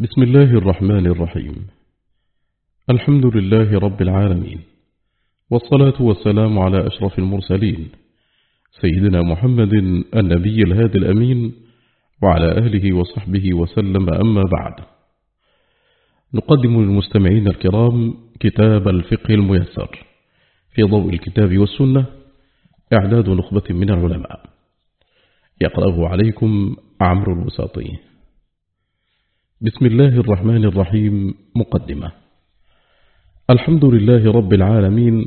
بسم الله الرحمن الرحيم. الحمد لله رب العالمين. والصلاة والسلام على أشرف المرسلين. سيدنا محمد النبي الهادي الأمين وعلى أهله وصحبه وسلم أما بعد. نقدم للمستمعين الكرام كتاب الفقه الميسر في ضوء الكتاب والسنة إعداد نخبة من العلماء. يقرأه عليكم عمرو الوساطي. بسم الله الرحمن الرحيم مقدمة. الحمد لله رب العالمين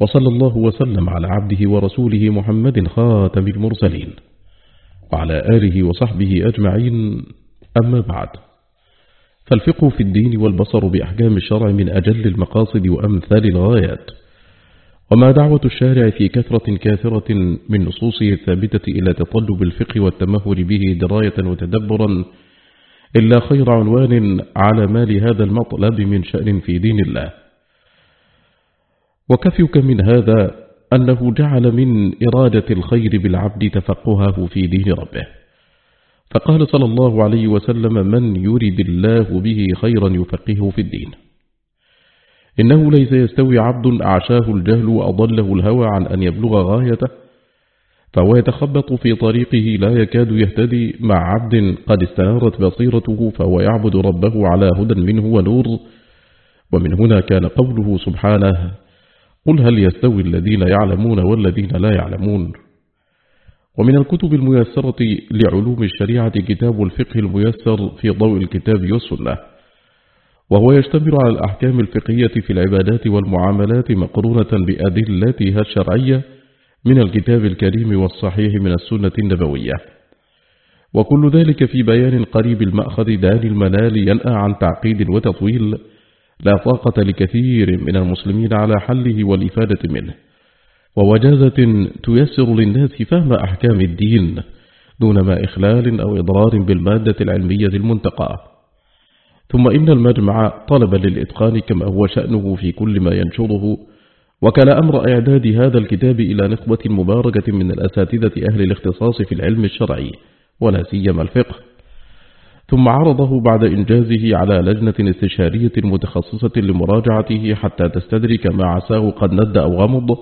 وصلى الله وسلم على عبده ورسوله محمد خاتم المرسلين وعلى آله وصحبه أجمعين. أما بعد فالفقه في الدين والبصر بأحكام الشرع من أجل المقاصد وأمثال الغايات وما دعوة الشارع في كثرة كاثرة من نصوصه الثابتة إلى تطلب الفقه والتمهر به دراية وتدبرا إلا خير عنوان على ما لهذا المطلب من شأن في دين الله. وكفيك من هذا أنه جعل من إرادة الخير بالعبد تفقهه في دين ربه. فقال صلى الله عليه وسلم من يرد الله به خيرا يفقهه في الدين. إنه ليس يستوي عبد أعشاه الجهل وأضله الهوى عن أن يبلغ غايته فهو يتخبط في طريقه لا يكاد يهتدي مع عبد قد استنارت بصيرته فهو يعبد ربه على هدى منه ونور ومن هنا كان قوله سبحانه قل هل يستوي الذين يعلمون والذين لا يعلمون. ومن الكتب الميسرة لعلوم الشريعة كتاب الفقه الميسر في ضوء الكتاب والسنة وهو يشتمل على الأحكام الفقهية في العبادات والمعاملات مقرونة بأدلتها الشرعية من الكتاب الكريم والصحيح من السنة النبوية. وكل ذلك في بيان قريب المأخذ دان المنال ينأى عن تعقيد وتطويل لا طاقة لكثير من المسلمين على حله والإفادة منه. ووجازة تيسر للناس فهم أحكام الدين دون ما إخلال أو إضرار بالمادة العلمية المنتقى. ثم إن المجمع طلب للإتقان كما هو شأنه في كل ما ينشره وكان أمر إعداد هذا الكتاب إلى نخبة مباركة من الأساتذة أهل الاختصاص في العلم الشرعي ولا سيما الفقه. ثم عرضه بعد إنجازه على لجنة استشارية متخصصة لمراجعته حتى تستدرك ما عساه قد ند أو غمض.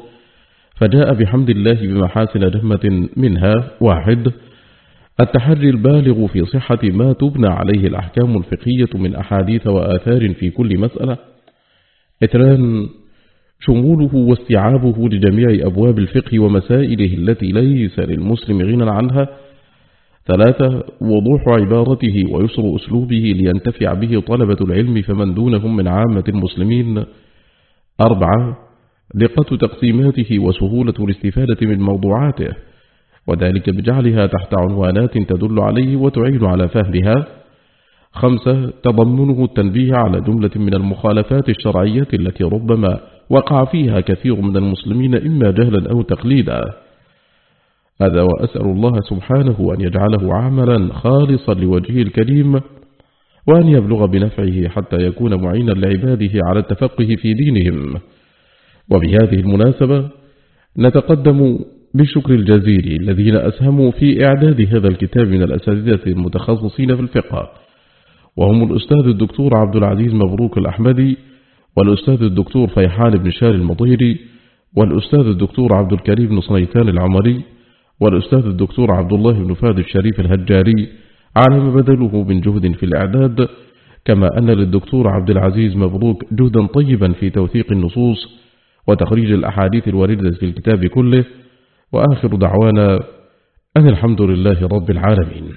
فجاء بحمد الله بمحاسن جهمة منها واحد التحري البالغ في صحة ما تبنى عليه الأحكام الفقهية من أحاديث وآثار في كل مسألة. اثنان شموله واستيعابه لجميع أبواب الفقه ومسائله التي ليس للمسلم غنى عنها. ثلاثة وضوح عبارته ويسر أسلوبه لينتفع به طلبة العلم فمن دونهم من عامة المسلمين. أربعة دقة تقسيماته وسهولة الاستفادة من موضوعاته وذلك بجعلها تحت عنوانات تدل عليه وتعين على فهمها. خمسة تضمنه التنبيه على جملة من المخالفات الشرعية التي ربما وقع فيها كثير من المسلمين إما جهلا أو تقليدا. هذا وأسأل الله سبحانه أن يجعله عملا خالصا لوجهه الكريم وأن يبلغ بنفعه حتى يكون معينا لعباده على التفقه في دينهم. وبهذه المناسبة نتقدم بالشكر الجزيل الذين أسهموا في إعداد هذا الكتاب من الأساتذة المتخصصين في الفقه. وهم الأستاذ الدكتور عبد العزيز مبروك الأحمدي والأستاذ الدكتور فيحان بن شار المطيري والأستاذ الدكتور عبد الكريم بن صنيتان العمري والأستاذ الدكتور عبد الله بن فاد الشريف الهجاري على ما بذله من جهد في الإعداد كما أن للدكتور عبد العزيز مبروك جهدا طيبا في توثيق النصوص وتخريج الأحاديث الواردة في الكتاب كله. وآخر دعوانا أن الحمد لله رب العالمين.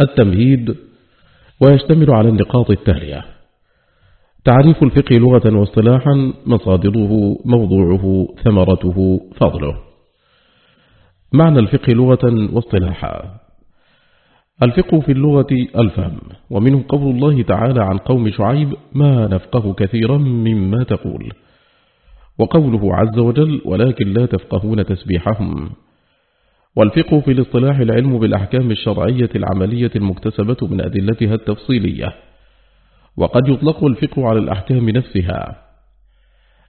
التمهيد ويشتمل على النقاط التالية. تعريف الفقه لغة واصطلاحا مصادره موضوعه ثمرته فضله. معنى الفقه لغة واصطلاحا. الفقه في اللغة الفهم ومنه قول الله تعالى عن قوم شعيب ما نفقه كثيرا مما تقول وقوله عز وجل ولكن لا تفقهون تسبيحهم والفقه في الاصطلاح العلم بالأحكام الشرعية العملية المكتسبة من أدلتها التفصيلية. وقد يطلق الفقه على الأحكام نفسها.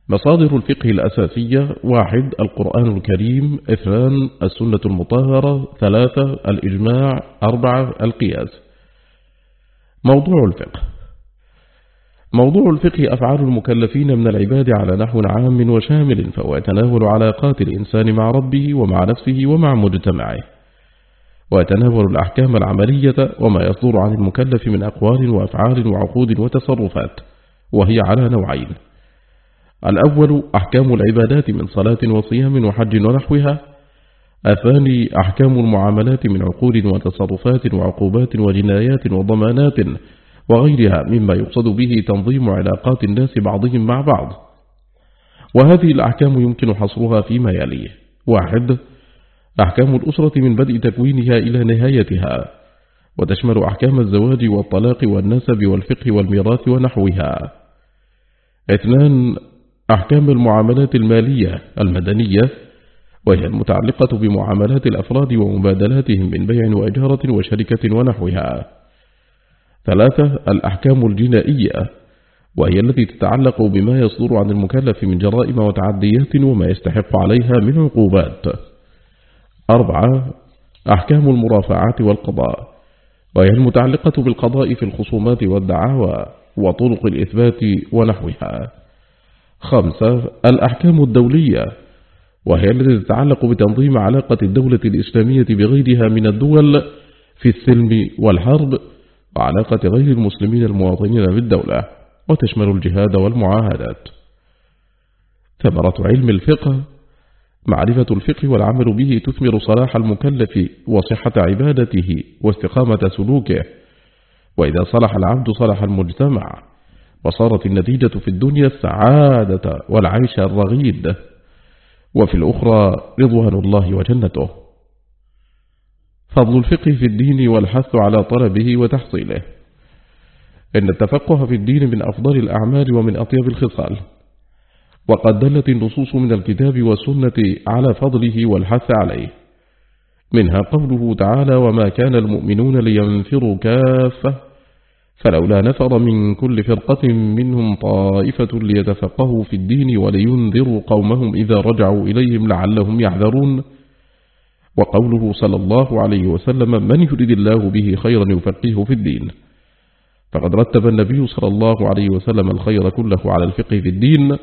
مصادر الفقه الأساسية واحد القرآن الكريم. اثنان السنة المطهرة. ثلاثة الإجماع. أربعة القياس. موضوع الفقه موضوع الفقه أفعال المكلفين من العباد على نحو عام وشامل فهو يتناول علاقات الإنسان مع ربه ومع نفسه ومع مجتمعه. ويتناول الأحكام العملية وما يصدر عن المكلف من أقوال وأفعال وعقود وتصرفات وهي على نوعين. الأول أحكام العبادات من صلاة وصيام وحج ونحوها. الثاني أحكام المعاملات من عقود وتصرفات وعقوبات وجنايات وضمانات وغيرها مما يقصد به تنظيم علاقات الناس بعضهم مع بعض. وهذه الأحكام يمكن حصرها فيما يليه. واحد أحكام الأسرة من بدء تكوينها إلى نهايتها وتشمل أحكام الزواج والطلاق والنسب والفقه والميراث ونحوها. اثنان أحكام المعاملات المالية المدنية وهي المتعلقة بمعاملات الأفراد ومبادلاتهم من بيع وإجارة وشركة ونحوها. ثلاثة الأحكام الجنائية وهي التي تتعلق بما يصدر عن المكلف من جرائم وتعديات وما يستحق عليها من عقوبات. أربعة أحكام المرافعات والقضاء وهي المتعلقة بالقضاء في الخصومات والدعاوى وطرق الإثبات ونحوها. خمسة الأحكام الدولية وهي التي تتعلق بتنظيم علاقة الدولة الإسلامية بغيرها من الدول في السلم والحرب وعلاقة غير المسلمين المواطنين بالدولة وتشمل الجهاد والمعاهدات. ثمرة علم الفقه معرفة الفقه والعمل به تثمر صلاح المكلف وصحة عبادته واستقامة سلوكه. وإذا صلح العبد صلح المجتمع وصارت النتيجة في الدنيا السعادة والعيش الرغيد. وفي الأخرى رضوان الله وجنته. فضل الفقه في الدين والحث على طلبه وتحصيله. إن التفقه في الدين من أفضل الأعمال ومن أطيب الخصال. وقد دلت النصوص من الكتاب والسنة على فضله والحث عليه. منها قوله تعالى وما كان المؤمنون لينفروا كافة فلولا نفر من كل فرقة منهم طائفة ليتفقهوا في الدين ولينذروا قومهم إذا رجعوا إليهم لعلهم يحذرون. وقوله صلى الله عليه وسلم من يريد الله به خيرا يفقهه في الدين فقد رتب النبي صلى الله عليه وسلم الخير كله على الفقه في الدين.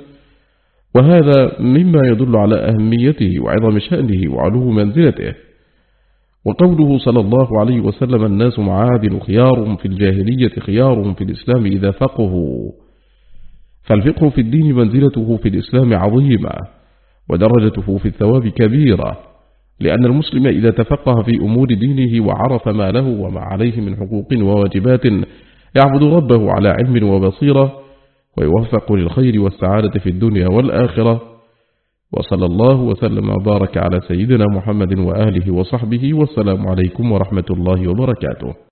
وهذا مما يدل على أهميته وعظم شأنه وعلو منزلته. وقوله صلى الله عليه وسلم الناس معادن خيارهم في الجاهلية خيارهم في الإسلام إذا فقهوا. فالفقه في الدين منزلته في الإسلام عظيمة ودرجته في الثواب كبيرة لأن المسلم إذا تفقه في أمور دينه وعرف ما له وما عليه من حقوق وواجبات يعبد ربه على علم وبصيرة ويوفق للخير والسعادة في الدنيا والآخرة. وصلى الله وسلم وبارك على سيدنا محمد وآله وصحبه والسلام عليكم ورحمة الله وبركاته.